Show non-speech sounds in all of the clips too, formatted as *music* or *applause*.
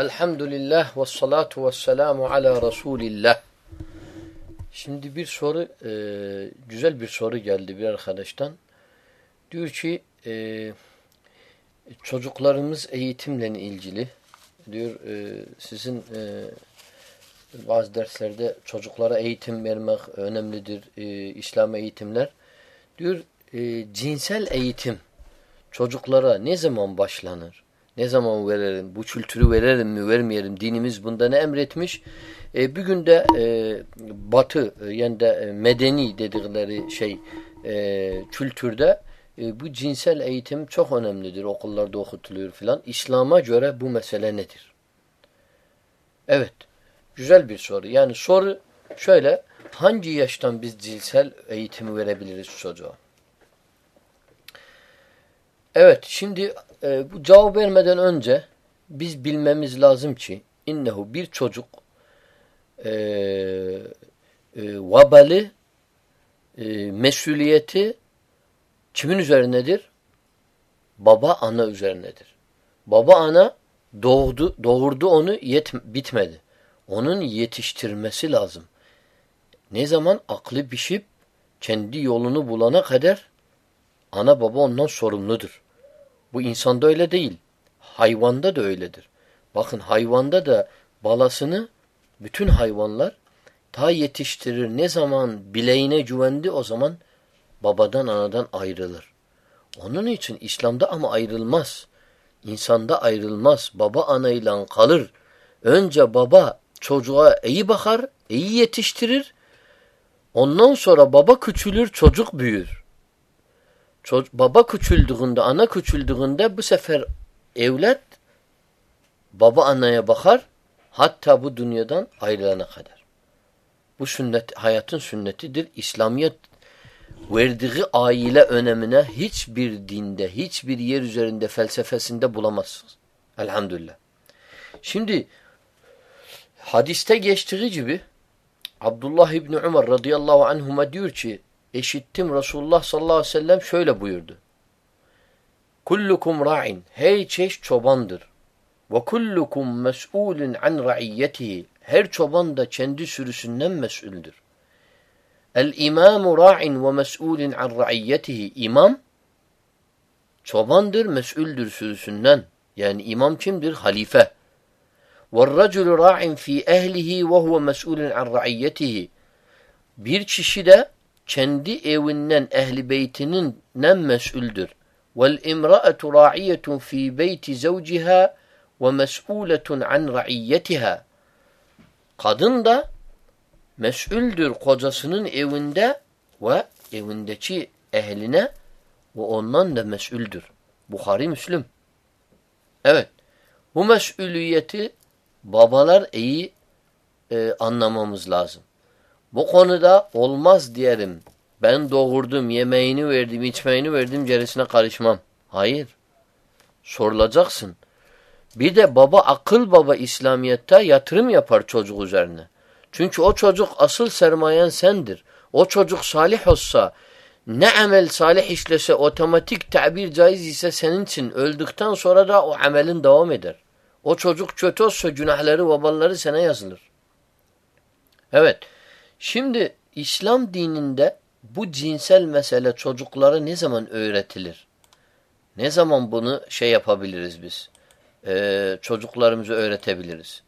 Elhamdülillah ve salatu ve selamu ala Resulillah. Şimdi bir soru, e, güzel bir soru geldi bir arkadaştan. Diyor ki e, çocuklarımız eğitimle ilgili. Diyor e, sizin e, bazı derslerde çocuklara eğitim vermek önemlidir. E, İslam eğitimler. Diyor e, cinsel eğitim çocuklara ne zaman başlanır? Ne zaman verelim? Bu kültürü verelim mi vermeyelim? Dinimiz bunda ne emretmiş? E, bir günde e, batı e, yani de e, medeni dedikleri şey e, kültürde e, bu cinsel eğitim çok önemlidir. Okullarda okutuluyor filan. İslam'a göre bu mesele nedir? Evet. Güzel bir soru. Yani soru şöyle. Hangi yaştan biz cinsel eğitimi verebiliriz çocuğa? Evet. Şimdi e, bu cevap vermeden önce biz bilmemiz lazım ki innehu bir çocuk e, e, vabalı e, mesuliyeti kimin üzerinedir? Baba ana üzerinedir. Baba ana doğdu, doğurdu onu yet, bitmedi. Onun yetiştirmesi lazım. Ne zaman aklı pişip kendi yolunu bulana kadar ana baba ondan sorumludur. Bu insanda öyle değil. Hayvanda da öyledir. Bakın hayvanda da balasını bütün hayvanlar ta yetiştirir. Ne zaman bileğine güvendi o zaman babadan anadan ayrılır. Onun için İslam'da ama ayrılmaz. İnsanda ayrılmaz. Baba anayla kalır. Önce baba çocuğa iyi bakar, iyi yetiştirir. Ondan sonra baba küçülür, çocuk büyür. Baba küçüldüğünde, ana küçüldüğünde bu sefer evlat baba anaya bakar hatta bu dünyadan ayrılana kadar. Bu sünnet hayatın sünnetidir. İslamiyet verdiği aile önemine hiçbir dinde, hiçbir yer üzerinde felsefesinde bulamazsınız. Elhamdülillah. Şimdi hadiste geçtiği gibi Abdullah İbni Umar radıyallahu anhuma diyor ki eşittim Resulullah sallallahu aleyhi ve sellem şöyle buyurdu. Kullukum ra'in. Hey çeşit çobandır. Ve kullukum mes'ulun an ra'iyyetihi. Her çoban da kendi sürüsünden mesuldür. El imamu ra'in ve mes'ulun an ra'iyyetihi. İmam çobandır, mesuldür sürüsünden. Yani imam kimdir? Halife. وَالرَّجُلُ رَاعٍ ف۪ي اَهْلِهِ وَهُوَ مَسْئُولٌ عَنْ رَعِيَّتِهِ Bir kişi de kendi evinden ehli beytinin nem mes'uldür. Vel imra'atu ra'iyetun fi beyti zevciha ve mes'uletun an ra'iyyetiha. Kadın da mes'uldür kocasının evinde ve evindeki ehline ve ondan da mes'uldür. Bukhari Müslüm. Evet. Bu mes'uliyeti babalar iyi e, anlamamız lazım. Bu konuda olmaz diyelim. Ben doğurdum, yemeğini verdim, içmeğini verdim, gerisine karışmam. Hayır. Sorulacaksın. Bir de baba akıl baba İslamiyet'te yatırım yapar çocuk üzerine. Çünkü o çocuk asıl sermayen sendir. O çocuk salih olsa, ne amel salih işlese otomatik tabir caiz ise senin için öldükten sonra da o amelin devam eder. O çocuk kötü olsa günahları, babaları sana yazılır. Evet. Şimdi İslam dininde bu cinsel mesele çocuklara ne zaman öğretilir? Ne zaman bunu şey yapabiliriz biz? Ee, çocuklarımıza öğretebiliriz.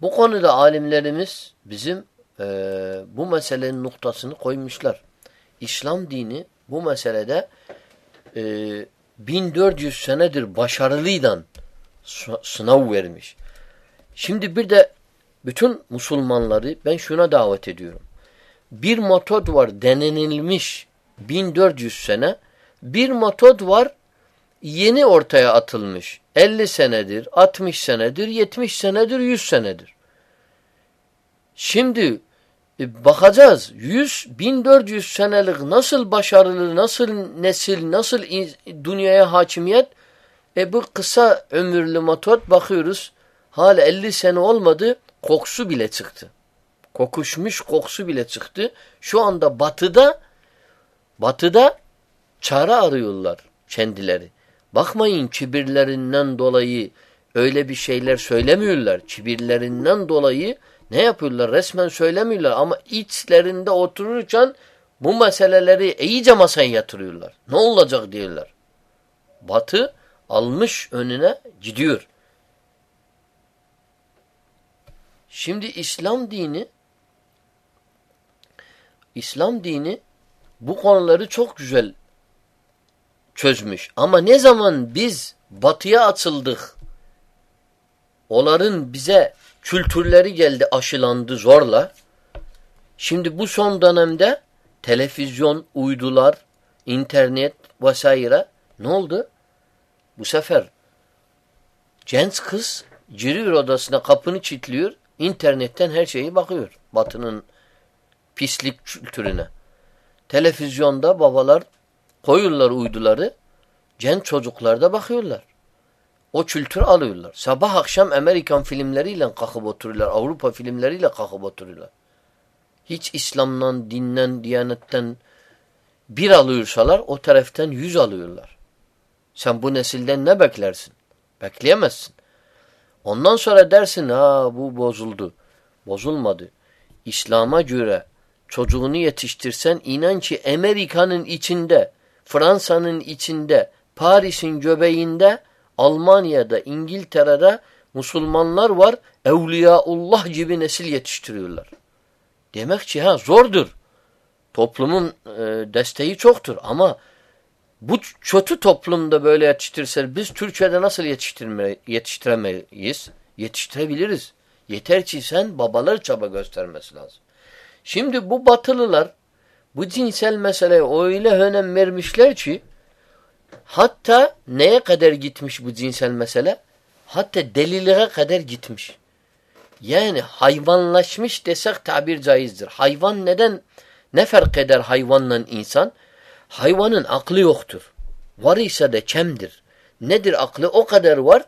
Bu konuda alimlerimiz bizim e, bu meselenin noktasını koymuşlar. İslam dini bu meselede e, 1400 senedir başarılıyla sınav vermiş. Şimdi bir de bütün Müslümanları ben şuna davet ediyorum. Bir metod var denenilmiş 1400 sene. Bir metod var yeni ortaya atılmış. 50 senedir, 60 senedir, 70 senedir, 100 senedir. Şimdi e, bakacağız 100 1400 senelik nasıl başarılı, nasıl nesil, nasıl dünyaya hakimiyet e bu kısa ömürlü metot bakıyoruz hala 50 sene olmadı kokusu bile çıktı. Kokuşmuş kokusu bile çıktı. Şu anda batıda batıda çare arıyorlar kendileri. Bakmayın kibirlerinden dolayı öyle bir şeyler söylemiyorlar. Kibirlerinden dolayı ne yapıyorlar? Resmen söylemiyorlar ama içlerinde otururken bu meseleleri iyice masaya yatırıyorlar. Ne olacak diyorlar. Batı almış önüne gidiyor. Şimdi İslam dini İslam dini bu konuları çok güzel çözmüş. Ama ne zaman biz batıya açıldık, onların bize kültürleri geldi aşılandı zorla. Şimdi bu son dönemde televizyon, uydular, internet vesaire ne oldu? Bu sefer genç kız giriyor odasına kapını çitliyor, internetten her şeyi bakıyor. Batının pislik kültürüne. Televizyonda babalar koyuyorlar uyduları, genç çocuklar da bakıyorlar. O kültür alıyorlar. Sabah akşam Amerikan filmleriyle kalkıp oturuyorlar. Avrupa filmleriyle kalkıp oturuyorlar. Hiç İslam'dan, dinden, diyanetten bir alıyorsalar o taraftan yüz alıyorlar. Sen bu nesilden ne beklersin? Bekleyemezsin. Ondan sonra dersin ha bu bozuldu. Bozulmadı. İslam'a göre çocuğunu yetiştirsen inan ki Amerika'nın içinde, Fransa'nın içinde, Paris'in göbeğinde, Almanya'da, İngiltere'de Müslümanlar var. Evliyaullah gibi nesil yetiştiriyorlar. Demek ki ha zordur. Toplumun e, desteği çoktur ama bu kötü toplumda böyle yetiştirse biz Türkiye'de nasıl yetiştirme, yetiştiremeyiz? Yetiştirebiliriz. Yeter ki sen babalar çaba göstermesi lazım. Şimdi bu batılılar bu cinsel meseleye öyle önem vermişler ki hatta neye kadar gitmiş bu cinsel mesele? Hatta deliliğe kadar gitmiş. Yani hayvanlaşmış desek tabir caizdir. Hayvan neden ne fark eder hayvanla insan? Hayvanın aklı yoktur. Var ise de kemdir. Nedir aklı? O kadar var.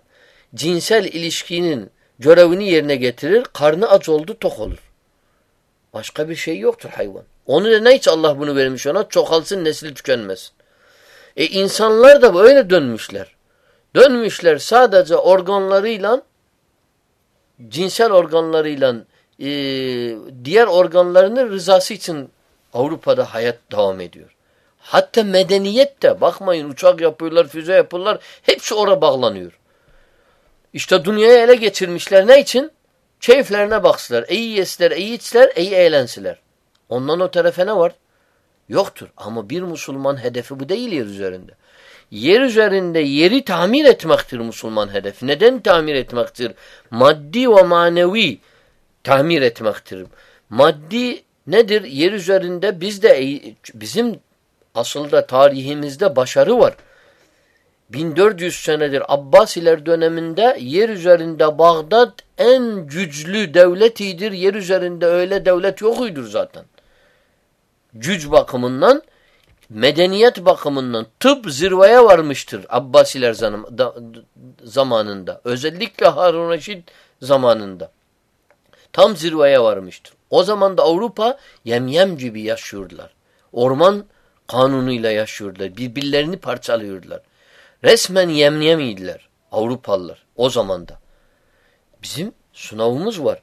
Cinsel ilişkinin görevini yerine getirir. Karnı aç oldu tok olur. Başka bir şey yoktur hayvan. Onu da ne hiç Allah bunu vermiş ona? Çoğalsın nesli tükenmesin. E insanlar da böyle dönmüşler. Dönmüşler sadece organlarıyla cinsel organlarıyla e, diğer organlarının rızası için Avrupa'da hayat devam ediyor. Hatta medeniyet de bakmayın uçak yapıyorlar, füze yapıyorlar. Hepsi oraya bağlanıyor. İşte dünyayı ele geçirmişler. Ne için? Keyiflerine baksınlar. İyi yesler, iyi içler, iyi eğlensiler. Ondan o tarafa ne var? Yoktur. Ama bir Müslüman hedefi bu değil yer üzerinde. Yer üzerinde yeri tamir etmektir Müslüman hedefi. Neden tamir etmektir? Maddi ve manevi tamir etmektir. Maddi nedir? Yer üzerinde biz de bizim aslında tarihimizde başarı var. 1400 senedir Abbasiler döneminde yer üzerinde Bağdat en güçlü devletidir. Yer üzerinde öyle devlet yokuydur zaten. Güç bakımından, medeniyet bakımından tıp zirveye varmıştır Abbasiler zamanında. Özellikle Harun Reşit zamanında. Tam zirveye varmıştır. O zaman da Avrupa yemyem gibi yaşıyordular. Orman kanunuyla yaşıyordular. Birbirlerini parçalıyordular. Resmen yemyemiydiler Avrupalılar o zamanda. Bizim sınavımız var.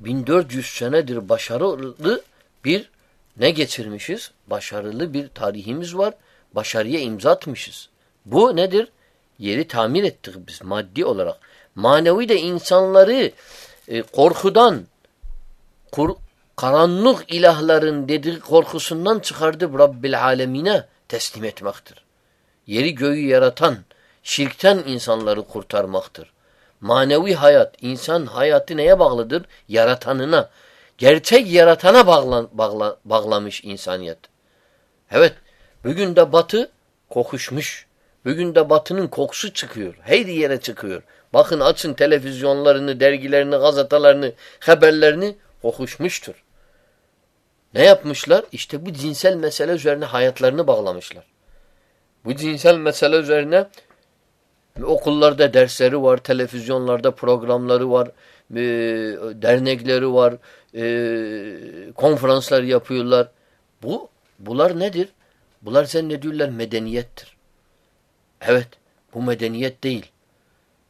1400 senedir başarılı bir ne geçirmişiz? Başarılı bir tarihimiz var. Başarıya imza atmışız. Bu nedir? Yeri tamir ettik biz maddi olarak. Manevi de insanları e, korkudan, kur, karanlık ilahların dediği korkusundan çıkardı Rabbil alemine teslim etmektir. Yeri göğü yaratan, şirkten insanları kurtarmaktır. Manevi hayat, insan hayatı neye bağlıdır? Yaratanına. Gerçek yaratana bağla, bağla, bağlamış insaniyet. Evet, bugün de batı kokuşmuş. Bugün de batının kokusu çıkıyor. Her yere çıkıyor. Bakın açın televizyonlarını, dergilerini, gazetelerini, haberlerini kokuşmuştur. Ne yapmışlar? İşte bu cinsel mesele üzerine hayatlarını bağlamışlar. Bu cinsel mesele üzerine okullarda dersleri var, televizyonlarda programları var, e, dernekleri var, e, konferanslar yapıyorlar. Bu Bunlar nedir? Bunlar sen ne diyorlar? Medeniyettir. Evet, bu medeniyet değil.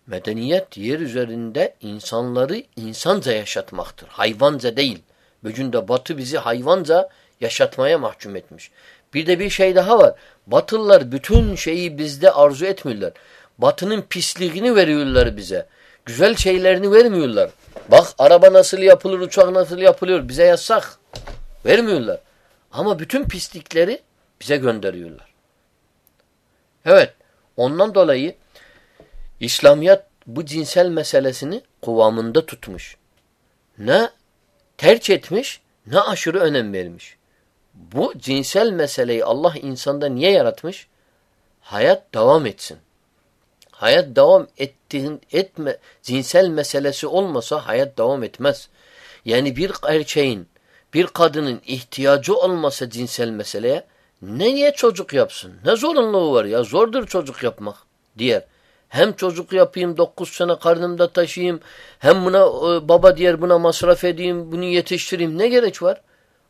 Medeniyet yer üzerinde insanları insanca yaşatmaktır. Hayvanca değil. Bugün de batı bizi hayvanca yaşatmaya mahkum etmiş. Bir de bir şey daha var. Batılılar bütün şeyi bizde arzu etmiyorlar. Batının pisliğini veriyorlar bize. Güzel şeylerini vermiyorlar. Bak araba nasıl yapılır, uçak nasıl yapılıyor bize yasak. Vermiyorlar. Ama bütün pislikleri bize gönderiyorlar. Evet. Ondan dolayı İslamiyet bu cinsel meselesini kıvamında tutmuş. Ne tercih etmiş ne aşırı önem vermiş. Bu cinsel meseleyi Allah insanda niye yaratmış? Hayat devam etsin. Hayat devam ettiğin etme cinsel meselesi olmasa hayat devam etmez. Yani bir erkeğin bir kadının ihtiyacı olmasa cinsel meseleye ne niye çocuk yapsın? Ne zorunluluğu var ya? Zordur çocuk yapmak diğer. Hem çocuk yapayım, dokuz sene karnımda taşıyayım, hem buna e, baba diğer buna masraf edeyim, bunu yetiştireyim. Ne gerek var?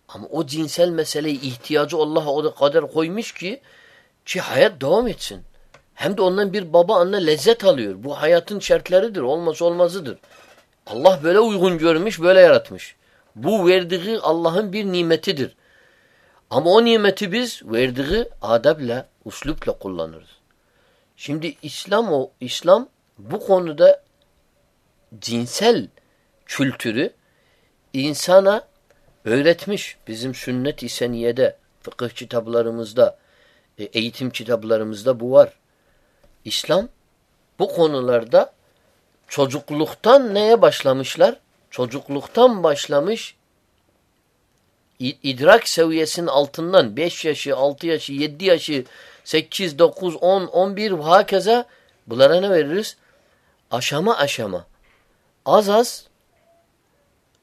Ama o cinsel meseleyi ihtiyacı Allah o kadar koymuş ki ki hayat devam etsin. Hem de ondan bir baba anne lezzet alıyor. Bu hayatın şartlarıdır, olmaz olmazıdır. Allah böyle uygun görmüş, böyle yaratmış. Bu verdiği Allah'ın bir nimetidir. Ama o nimeti biz verdiği adabla, uslupla kullanırız. Şimdi İslam o İslam bu konuda cinsel kültürü insana öğretmiş. Bizim sünnet-i seniyede, fıkıh kitaplarımızda, e, eğitim kitaplarımızda bu var. İslam bu konularda çocukluktan neye başlamışlar? Çocukluktan başlamış idrak seviyesinin altından 5 yaşı, 6 yaşı, 7 yaşı, 8, 9, 10, 11 hakeza bunlara ne veririz? Aşama aşama. Az az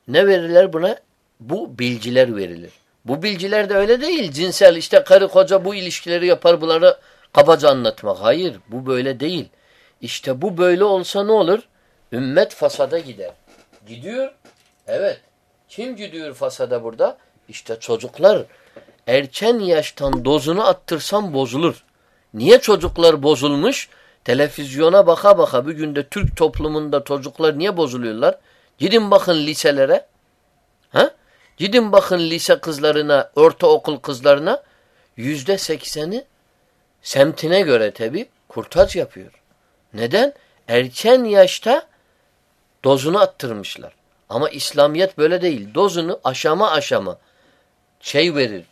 ne verirler buna? Bu bilgiler verilir. Bu bilgiler de öyle değil. Cinsel işte karı koca bu ilişkileri yapar bunları kabaca anlatmak. Hayır bu böyle değil. İşte bu böyle olsa ne olur? Ümmet fasada gider. Gidiyor. Evet. Kim gidiyor fasada burada? İşte çocuklar erken yaştan dozunu attırsam bozulur. Niye çocuklar bozulmuş? Televizyona baka baka bir günde Türk toplumunda çocuklar niye bozuluyorlar? Gidin bakın liselere. Ha? Gidin bakın lise kızlarına, ortaokul kızlarına yüzde sekseni semtine göre tabi kurtaç yapıyor. Neden? Erken yaşta dozunu attırmışlar. Ama İslamiyet böyle değil. Dozunu aşama aşama şey verir.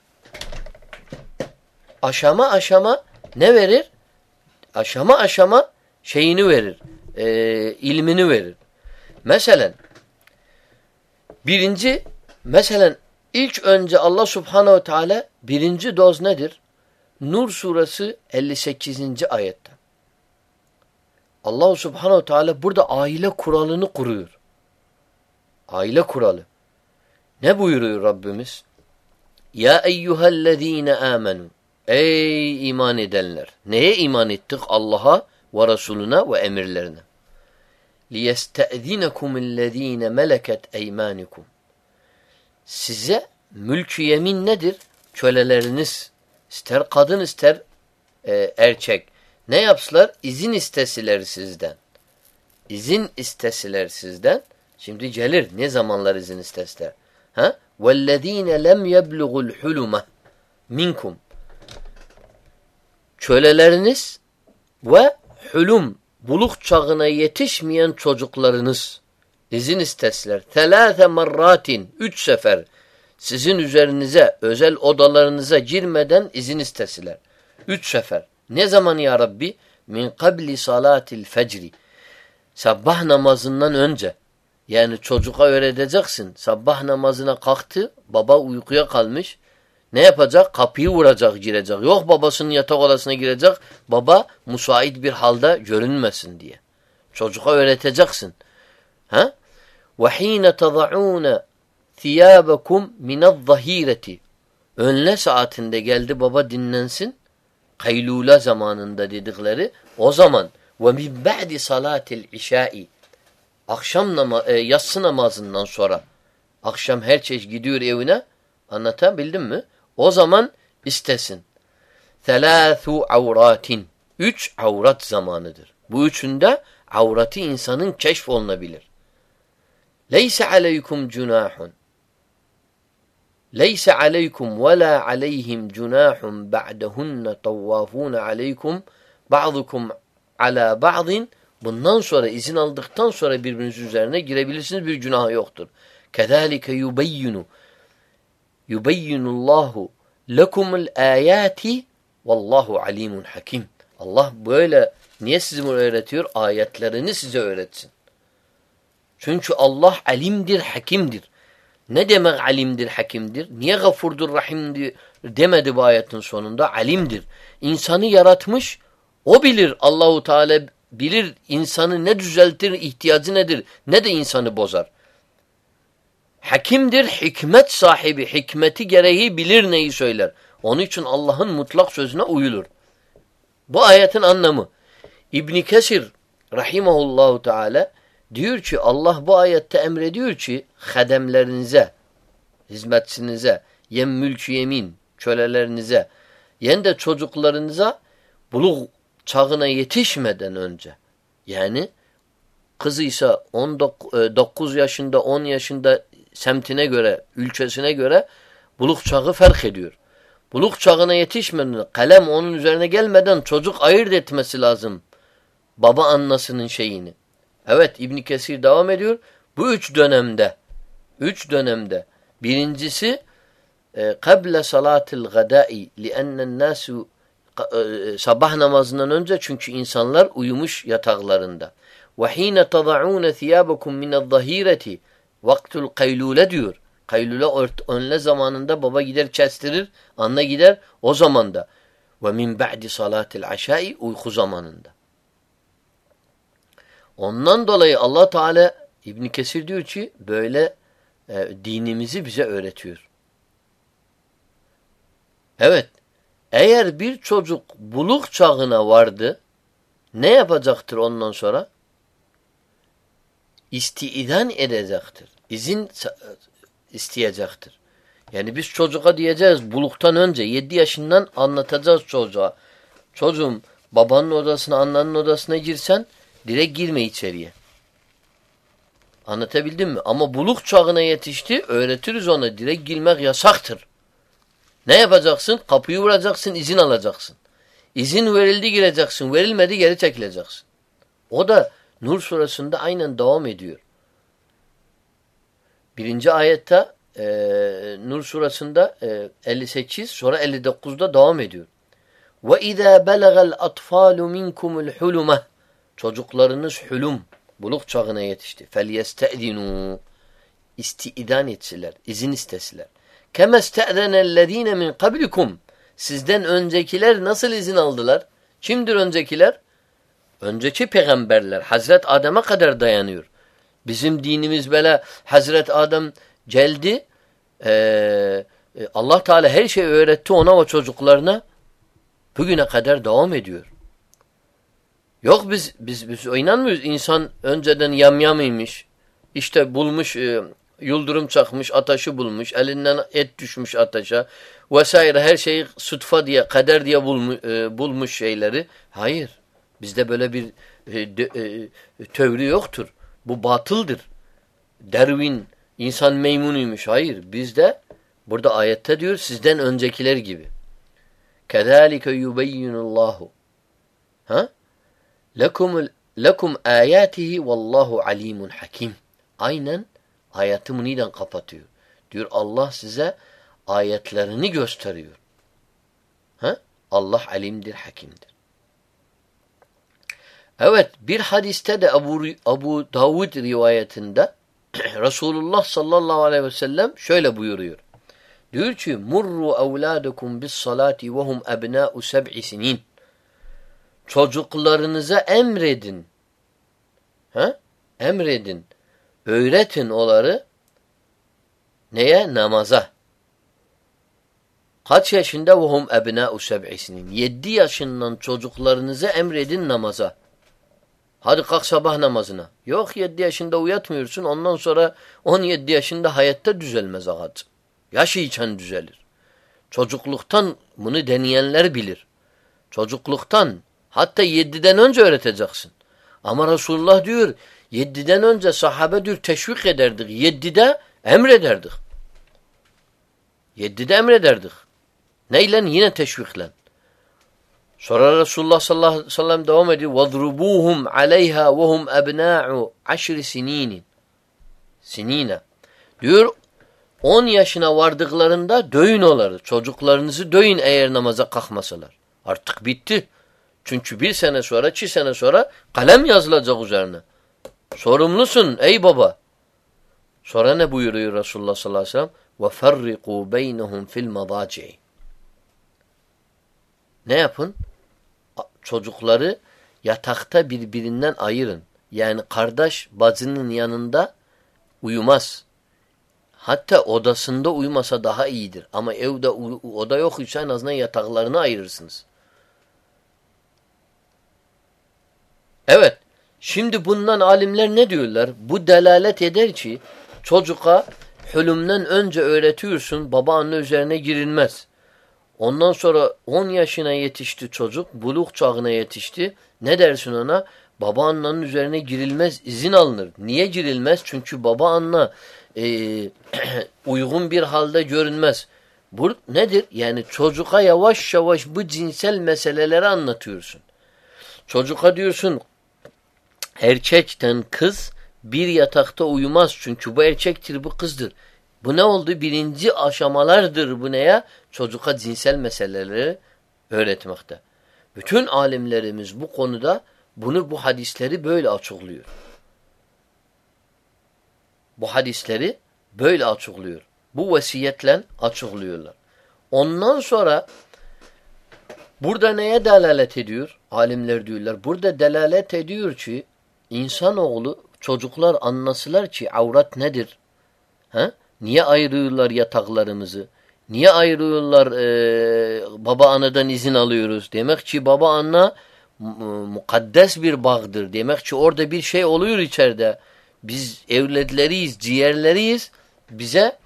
Aşama aşama ne verir? Aşama aşama şeyini verir. E, ilmini verir. Mesela birinci mesela ilk önce Allah subhanehu teala birinci doz nedir? Nur suresi 58. ayette. Allah subhanehu ve teala burada aile kuralını kuruyor. Aile kuralı. Ne buyuruyor Rabbimiz? Ya eyyühellezine amenu. Ey iman edenler. Neye iman ettik? Allah'a ve Resulüne ve emirlerine. لِيَسْتَأْذِنَكُمُ الَّذ۪ينَ مَلَكَتْ اَيْمَانِكُمْ Size mülkü yemin nedir? Köleleriniz, ister kadın ister e, erkek. Ne yapsılar? İzin istesiler sizden. İzin istesiler sizden. Şimdi gelir. Ne zamanlar izin istesiler? Ha? وَالَّذ۪ينَ لَمْ يَبْلُغُ الْحُلُمَ minkum. Köleleriniz ve hulum buluk çağına yetişmeyen çocuklarınız izin istesler. Telâfe marratin üç sefer sizin üzerinize özel odalarınıza girmeden izin istesiler. Üç sefer. Ne zaman ya Rabbi? Min kabli salatil fecri. Sabah namazından önce. Yani çocuğa öğreteceksin. Sabah namazına kalktı, baba uykuya kalmış. Ne yapacak? Kapıyı vuracak, girecek. Yok babasının yatak odasına girecek. Baba müsait bir halde görünmesin diye. Çocuğa öğreteceksin. Ha? وَح۪ينَ تَضَعُونَ ثِيَابَكُمْ مِنَ الظَّه۪يرَةِ Önle saatinde geldi baba dinlensin. Kaylula zamanında dedikleri o zaman وَمِنْ بَعْدِ صَلَاتِ الْعِشَاءِ Akşam nama e, yatsı namazından sonra akşam her çeşit gidiyor evine anlatabildim mi? O zaman istesin. Thelâthû avratin. Üç avrat zamanıdır. Bu üçünde Avratı insanın keşf olunabilir. Leyse aleykum cunahun. Leyse aleykum ve la aleyhim cunahun ba'dehunne tavvafun aleykum ba'dukum ala ba'din Bundan sonra izin aldıktan sonra birbiriniz üzerine girebilirsiniz bir günah yoktur. Kedalike yubeyyinu yubeyyinullahu lekumul ayati vallahu alimun hakim. Allah böyle niye sizi bunu öğretiyor? Ayetlerini size öğretsin. Çünkü Allah alimdir, hakimdir. Ne demek alimdir, hakimdir? Niye gafurdur, rahimdir demedi bu ayetin sonunda? Alimdir. İnsanı yaratmış, o bilir Allahu Teala bilir insanı ne düzeltir, ihtiyacı nedir, ne de insanı bozar. Hakimdir, hikmet sahibi, hikmeti gereği bilir neyi söyler. Onun için Allah'ın mutlak sözüne uyulur. Bu ayetin anlamı. İbn Kesir rahimahullahu teala diyor ki Allah bu ayette emrediyor ki hademlerinize, hizmetçinize, yem mülkü yemin, kölelerinize, yen de çocuklarınıza buluk çağına yetişmeden önce yani kızıysa 19 e, yaşında 10 yaşında semtine göre, ülkesine göre buluk çağı fark ediyor. Buluk çağına yetişmeden, kalem onun üzerine gelmeden çocuk ayırt etmesi lazım. Baba annasının şeyini. Evet İbn Kesir devam ediyor. Bu üç dönemde, üç dönemde birincisi salatil gadai li'ennen nasu e, sabah namazından önce çünkü insanlar uyumuş yataklarında. Hine tada'un thiyabakum min az-zahireti vaktul kaylule diyor. Kaylule önle zamanında baba gider kestirir, anne gider o zamanda. Ve min ba'di salatil aşai uyku zamanında. Ondan dolayı Allah Teala İbn Kesir diyor ki böyle e, dinimizi bize öğretiyor. Evet. Eğer bir çocuk buluk çağına vardı ne yapacaktır ondan sonra? İstiidan edecektir. İzin isteyecektir. Yani biz çocuğa diyeceğiz buluktan önce 7 yaşından anlatacağız çocuğa. Çocuğum babanın odasına annanın odasına girsen direkt girme içeriye. Anlatabildim mi? Ama buluk çağına yetişti öğretiriz ona direkt girmek yasaktır. Ne yapacaksın? Kapıyı vuracaksın, izin alacaksın. İzin verildi gireceksin, verilmedi geri çekileceksin. O da Nur surasında aynen devam ediyor. Birinci ayette e, Nur surasında e, 58 sonra 59'da devam ediyor. İzâ belagel atfâlu minkumul huluma Çocuklarınız hulum, buluk çağına yetişti. Felyestedinû istiidan etsiler, izin istesiler. Kemeste'zenellezine min kablikum. Sizden öncekiler nasıl izin aldılar? Kimdir öncekiler? Önceki peygamberler. Hazret Adem'e kadar dayanıyor. Bizim dinimiz böyle Hazret Adem geldi. Ee, Allah Teala her şeyi öğretti ona ve çocuklarına. Bugüne kadar devam ediyor. Yok biz biz biz inanmıyoruz. İnsan önceden yamyamıymış. İşte bulmuş e, Yıldırım çakmış, ataşı bulmuş, elinden et düşmüş ataşa vesaire her şeyi sütfa diye, kader diye bulmuş, e, bulmuş şeyleri. Hayır. Bizde böyle bir e, e, teori yoktur. Bu batıldır. Derwin, insan meymunuymuş. Hayır. Bizde burada ayette diyor sizden öncekiler gibi. Kedalike yubeyyinullahu. Ha? Lekum lekum ayatihi vallahu alimun hakim. Aynen Ayeti bununla kapatıyor. Diyor Allah size ayetlerini gösteriyor. Ha? Allah alimdir, hakimdir. Evet bir hadiste de Abu, Abu Davud rivayetinde *clears throat* Resulullah sallallahu aleyhi ve sellem şöyle buyuruyor. Diyor ki murru evladukum bis salati ve hum ebna'u seb'i sinin. Çocuklarınıza emredin. Ha? Emredin. Öğretin onları neye? Namaza. Kaç yaşında vuhum ebnâ-u seb'isinin? Yedi yaşından çocuklarınıza emredin namaza. Hadi kalk sabah namazına. Yok yedi yaşında uyatmıyorsun. Ondan sonra on yedi yaşında hayatta düzelmez ağacım. Yaşı içen düzelir. Çocukluktan bunu deneyenler bilir. Çocukluktan hatta yediden önce öğreteceksin. Ama Resulullah diyor yediden önce sahabe diyor teşvik ederdik. Yedide emrederdik. Yedide emrederdik. Neyle? Yine teşvikle. Sonra Resulullah sallallahu aleyhi ve sellem devam ediyor. وَضْرُبُوهُمْ عَلَيْهَا وَهُمْ أَبْنَاعُ عَشْرِ سِن۪ينٍ Sinine. Diyor 10 yaşına vardıklarında döyün onları. Çocuklarınızı döyün eğer namaza kalkmasalar. Artık bitti. Çünkü bir sene sonra, iki sene sonra kalem yazılacak üzerine. Sorumlusun ey baba. Sonra ne buyuruyor Resulullah sallallahu aleyhi ve sellem? وَفَرِّقُوا بَيْنَهُمْ فِي الْمَضَاجِعِ Ne yapın? Çocukları yatakta birbirinden ayırın. Yani kardeş bacının yanında uyumaz. Hatta odasında uyumasa daha iyidir. Ama evde oda yok ise en azından yataklarını ayırırsınız. Evet. Şimdi bundan alimler ne diyorlar? Bu delalet eder ki çocuğa hülümden önce öğretiyorsun baba anne üzerine girilmez. Ondan sonra 10 yaşına yetişti çocuk, buluk çağına yetişti. Ne dersin ona? Baba annenin üzerine girilmez, izin alınır. Niye girilmez? Çünkü baba anne e, *clears throat* uygun bir halde görünmez. Bu nedir? Yani çocuğa yavaş yavaş bu cinsel meseleleri anlatıyorsun. Çocuğa diyorsun erkekten kız bir yatakta uyumaz. Çünkü bu erkektir, bu kızdır. Bu ne oldu? Birinci aşamalardır bu neye? Çocuğa cinsel meseleleri öğretmekte. Bütün alimlerimiz bu konuda bunu bu hadisleri böyle açıklıyor. Bu hadisleri böyle açıklıyor. Bu vesiyetle açıklıyorlar. Ondan sonra burada neye delalet ediyor? Alimler diyorlar. Burada delalet ediyor ki insanoğlu çocuklar anlasılar ki avrat nedir? He? Niye ayırıyorlar yataklarımızı? Niye ayırıyorlar e, baba anadan izin alıyoruz? Demek ki baba ana mukaddes bir bağdır. Demek ki orada bir şey oluyor içeride. Biz evladlarıyız, ciğerleriyiz. Bize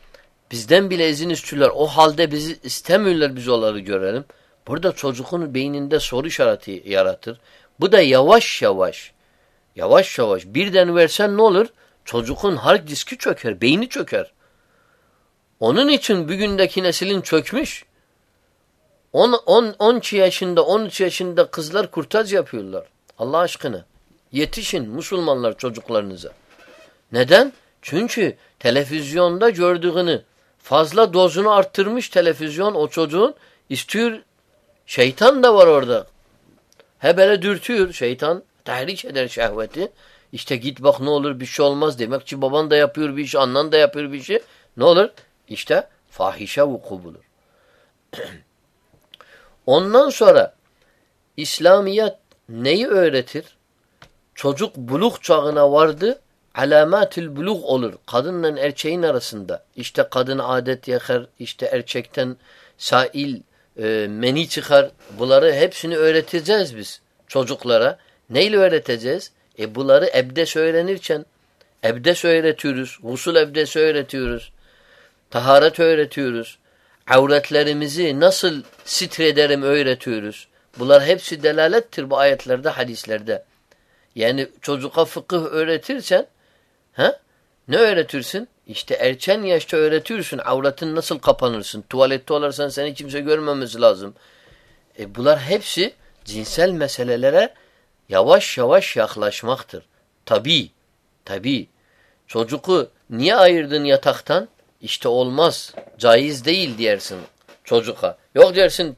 bizden bile izin istiyorlar. O halde bizi istemiyorlar biz onları görelim. Burada çocuğun beyninde soru işareti yaratır. Bu da yavaş yavaş yavaş yavaş birden versen ne olur? Çocuğun hard diski çöker, beyni çöker. Onun için bugündeki neslin çökmüş. 10 10 12 yaşında, 13 yaşında kızlar kurtaj yapıyorlar. Allah aşkına. Yetişin Müslümanlar çocuklarınıza. Neden? Çünkü televizyonda gördüğünü fazla dozunu arttırmış televizyon o çocuğun istiyor şeytan da var orada. Hebele dürtüyor şeytan. Tahrik eder şehveti. İşte git bak ne olur bir şey olmaz demek ki baban da yapıyor bir iş, annen da yapıyor bir şey. Ne olur? İşte fahişe vuku bulur. *clears throat* Ondan sonra İslamiyet neyi öğretir? Çocuk buluk çağına vardı, alamatül buluk olur. Kadınla erkeğin arasında. İşte kadın adet yakar, işte erkekten sail, e, meni çıkar. Bunları hepsini öğreteceğiz biz çocuklara. Neyle öğreteceğiz? E bunları evde söylenirken evde öğretiyoruz. Usul evde öğretiyoruz. Taharet öğretiyoruz. Avretlerimizi nasıl sitrederim öğretiyoruz. Bunlar hepsi delalettir bu ayetlerde, hadislerde. Yani çocuğa fıkıh öğretirsen he? ne öğretirsin? İşte erken yaşta öğretiyorsun. Avretin nasıl kapanırsın? Tuvalette olarsan seni kimse görmemesi lazım. E bunlar hepsi cinsel meselelere yavaş yavaş yaklaşmaktır. Tabi, tabi. Çocuğu niye ayırdın yataktan? İşte olmaz. Caiz değil dersin çocuğa. Yok dersin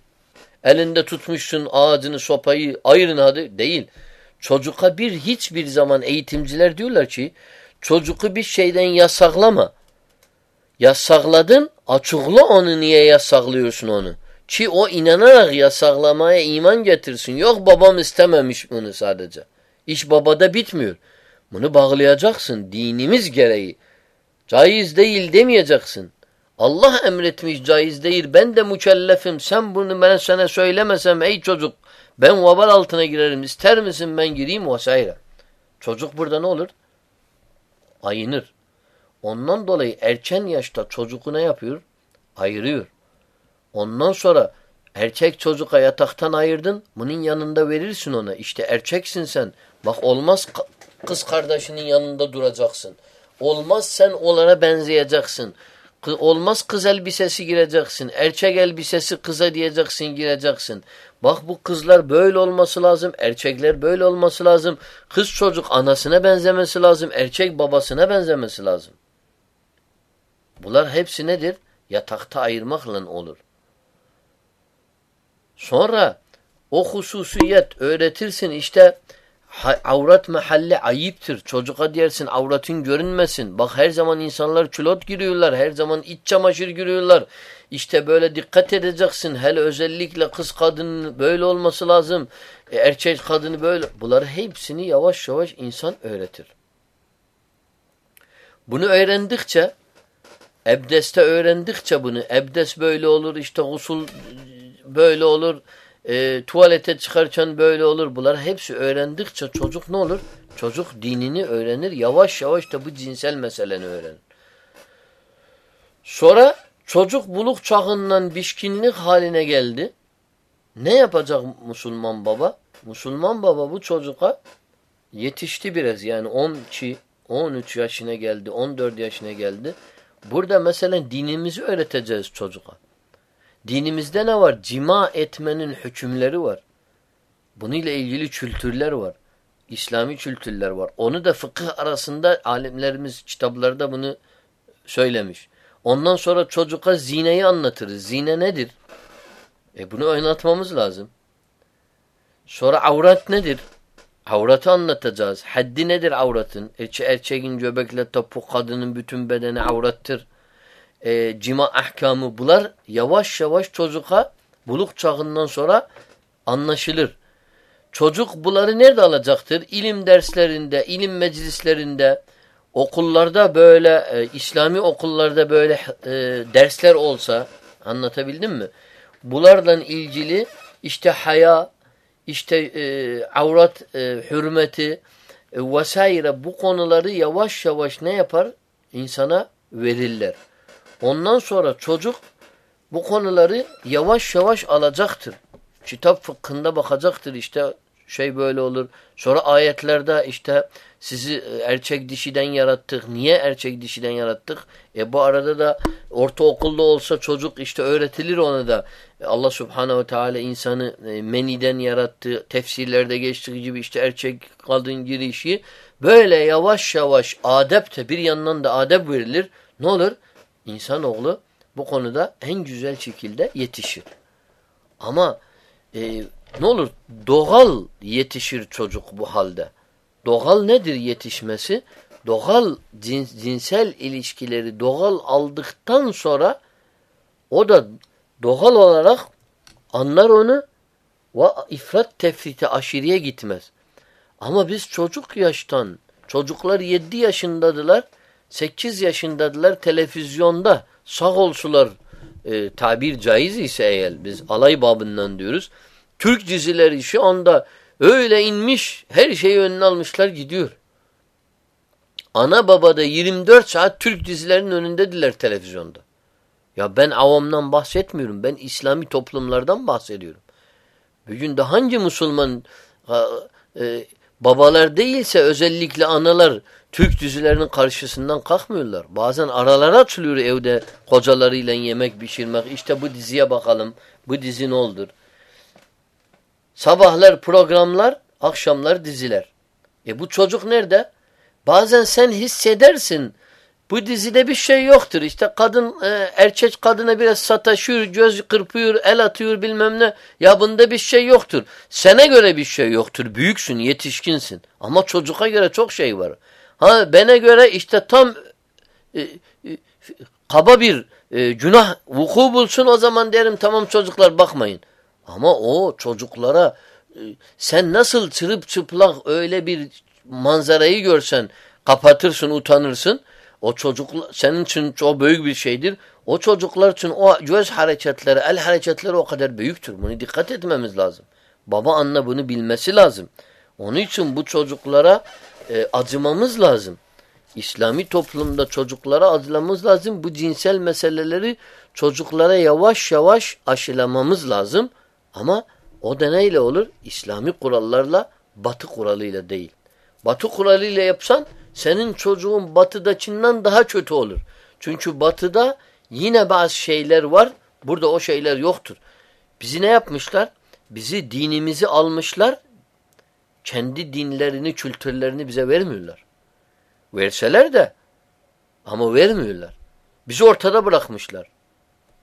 elinde tutmuşsun ağacını sopayı ayırın hadi. Değil. Çocuğa bir hiçbir zaman eğitimciler diyorlar ki çocuğu bir şeyden yasaklama. Yasakladın açıkla onu niye yasaklıyorsun onu. Ki o inanarak yasaklamaya iman getirsin. Yok babam istememiş bunu sadece. İş babada bitmiyor. Bunu bağlayacaksın dinimiz gereği. Caiz değil demeyeceksin. Allah emretmiş caiz değil. Ben de mükellefim. Sen bunu ben sana söylemesem ey çocuk ben vabal altına girerim. İster misin ben gireyim vesaire. Çocuk burada ne olur? Ayınır. Ondan dolayı erken yaşta çocuğu ne yapıyor? Ayırıyor. Ondan sonra Erkek çocuğa yataktan ayırdın. Bunun yanında verirsin ona. İşte erkeksin sen. Bak olmaz kız kardeşinin yanında duracaksın. Olmaz sen onlara benzeyeceksin. Olmaz kız elbisesi gireceksin. Erkek elbisesi kıza diyeceksin gireceksin. Bak bu kızlar böyle olması lazım. Erkekler böyle olması lazım. Kız çocuk anasına benzemesi lazım. Erkek babasına benzemesi lazım. Bunlar hepsi nedir? Yatakta ayırmakla olur. Sonra o hususiyet öğretirsin işte avrat mahalle ayıptır. Çocuğa diyersin avratın görünmesin. Bak her zaman insanlar külot giriyorlar. Her zaman iç çamaşır giriyorlar. İşte böyle dikkat edeceksin. Hele özellikle kız kadının böyle olması lazım. E, erkek kadını böyle. Bunları hepsini yavaş yavaş insan öğretir. Bunu öğrendikçe Ebdes'te öğrendikçe bunu. Ebdes böyle olur. işte usul böyle olur e, tuvalete çıkarken böyle olur. Bunlar hepsi öğrendikçe çocuk ne olur? Çocuk dinini öğrenir. Yavaş yavaş da bu cinsel meseleni öğrenir. Sonra çocuk buluk çağından bişkinlik haline geldi. Ne yapacak Müslüman baba? Müslüman baba bu çocuğa yetişti biraz. Yani 12, 13 yaşına geldi, 14 yaşına geldi. Burada mesela dinimizi öğreteceğiz çocuğa. Dinimizde ne var? Cima etmenin hükümleri var. Bununla ilgili kültürler var. İslami kültürler var. Onu da fıkıh arasında alimlerimiz kitaplarda bunu söylemiş. Ondan sonra çocuğa zineyi anlatırız. Zine nedir? E bunu oynatmamız lazım. Sonra avrat nedir? Avratı anlatacağız. Haddi nedir avratın? Erçe erçeğin göbekle topuk kadının bütün bedeni avrattır e, cima ahkamı bular yavaş yavaş çocuğa buluk çağından sonra anlaşılır. Çocuk bunları nerede alacaktır? İlim derslerinde, ilim meclislerinde, okullarda böyle, e, İslami okullarda böyle e, dersler olsa, anlatabildim mi? Bunlarla ilgili işte haya, işte e, avrat e, hürmeti e, vesaire bu konuları yavaş yavaş ne yapar? İnsana verirler. Ondan sonra çocuk bu konuları yavaş yavaş alacaktır. Kitap fıkhında bakacaktır işte şey böyle olur. Sonra ayetlerde işte sizi erkek dişiden yarattık. Niye erkek dişiden yarattık? E bu arada da ortaokulda olsa çocuk işte öğretilir ona da. Allah subhanehu teala insanı e, meniden yarattı. Tefsirlerde geçtiği gibi işte erkek kadın girişi. Böyle yavaş yavaş adep bir yandan da adep verilir. Ne olur? İnsanoğlu bu konuda en güzel şekilde yetişir. Ama e, ne olur doğal yetişir çocuk bu halde. Doğal nedir yetişmesi? Doğal cins, cinsel ilişkileri doğal aldıktan sonra o da doğal olarak anlar onu ve ifrat tefrite aşırıya gitmez. Ama biz çocuk yaştan, çocuklar yedi yaşındadılar, 8 yaşındadılar televizyonda sağ olsular e, tabir caiz ise eğer biz alay babından diyoruz. Türk dizileri şu anda öyle inmiş her şeyi önüne almışlar gidiyor. Ana baba da 24 saat Türk dizilerinin önündediler televizyonda. Ya ben avamdan bahsetmiyorum. Ben İslami toplumlardan bahsediyorum. Bugün de hangi Müslüman e, babalar değilse özellikle analar Türk dizilerinin karşısından kalkmıyorlar. Bazen aralara açılıyor evde kocalarıyla yemek pişirmek. İşte bu diziye bakalım. Bu dizi ne oldur? Sabahlar programlar, akşamlar diziler. E bu çocuk nerede? Bazen sen hissedersin. Bu dizide bir şey yoktur. İşte kadın, e, erkek kadına biraz sataşıyor, göz kırpıyor, el atıyor bilmem ne. Ya bunda bir şey yoktur. Sene göre bir şey yoktur. Büyüksün, yetişkinsin. Ama çocuğa göre çok şey var. Ha bana göre işte tam e, e, kaba bir e, günah vuku bulsun o zaman derim tamam çocuklar bakmayın. Ama o çocuklara e, sen nasıl çırıp çıplak öyle bir manzarayı görsen kapatırsın utanırsın. O çocuk senin için çok büyük bir şeydir. O çocuklar için o göz hareketleri, el hareketleri o kadar büyüktür. Bunu dikkat etmemiz lazım. Baba anne bunu bilmesi lazım. Onun için bu çocuklara e, acımamız lazım. İslami toplumda çocuklara azlamamız lazım. Bu cinsel meseleleri çocuklara yavaş yavaş aşılamamız lazım. Ama o da neyle olur? İslami kurallarla, batı kuralıyla değil. Batı kuralıyla yapsan senin çocuğun batıdakinden daha kötü olur. Çünkü batıda yine bazı şeyler var. Burada o şeyler yoktur. Bizi ne yapmışlar? Bizi dinimizi almışlar. Kendi dinlerini, kültürlerini bize vermiyorlar. Verseler de ama vermiyorlar. Bizi ortada bırakmışlar.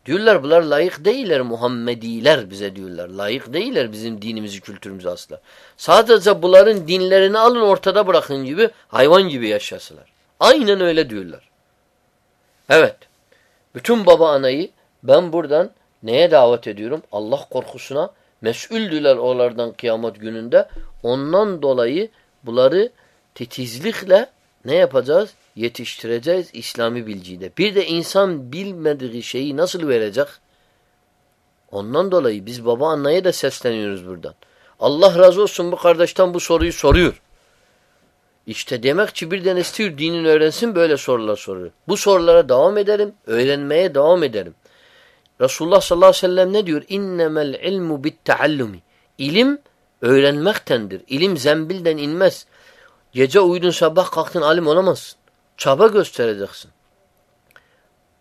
Diyorlar bunlar layık değiller Muhammediler bize diyorlar. Layık değiller bizim dinimizi, kültürümüzü asla. Sadece bunların dinlerini alın ortada bırakın gibi hayvan gibi yaşasılar. Aynen öyle diyorlar. Evet. Bütün baba anayı ben buradan neye davet ediyorum? Allah korkusuna mesuldüler onlardan kıyamet gününde. Ondan dolayı bunları titizlikle ne yapacağız? Yetiştireceğiz İslami bilgiyle. Bir de insan bilmediği şeyi nasıl verecek? Ondan dolayı biz baba anneye de sesleniyoruz buradan. Allah razı olsun bu kardeşten bu soruyu soruyor. İşte demek ki birden istiyor dinin öğrensin böyle sorular soruyor. Bu sorulara devam ederim, öğrenmeye devam ederim. Resulullah sallallahu aleyhi ve sellem ne diyor? İnnemel ilmu bit taallumi. İlim öğrenmektendir. İlim zembilden inmez. Gece uyudun sabah kalktın alim olamazsın. Çaba göstereceksin.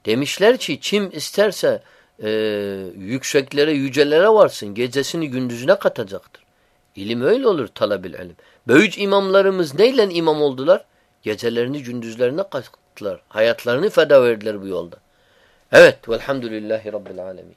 Demişler ki kim isterse e, yükseklere, yücelere varsın. Gecesini gündüzüne katacaktır. İlim öyle olur talabil ilim. Böyük imamlarımız neyle imam oldular? Gecelerini gündüzlerine kattılar. Hayatlarını feda verdiler bu yolda. Evet. Velhamdülillahi Rabbil alemin.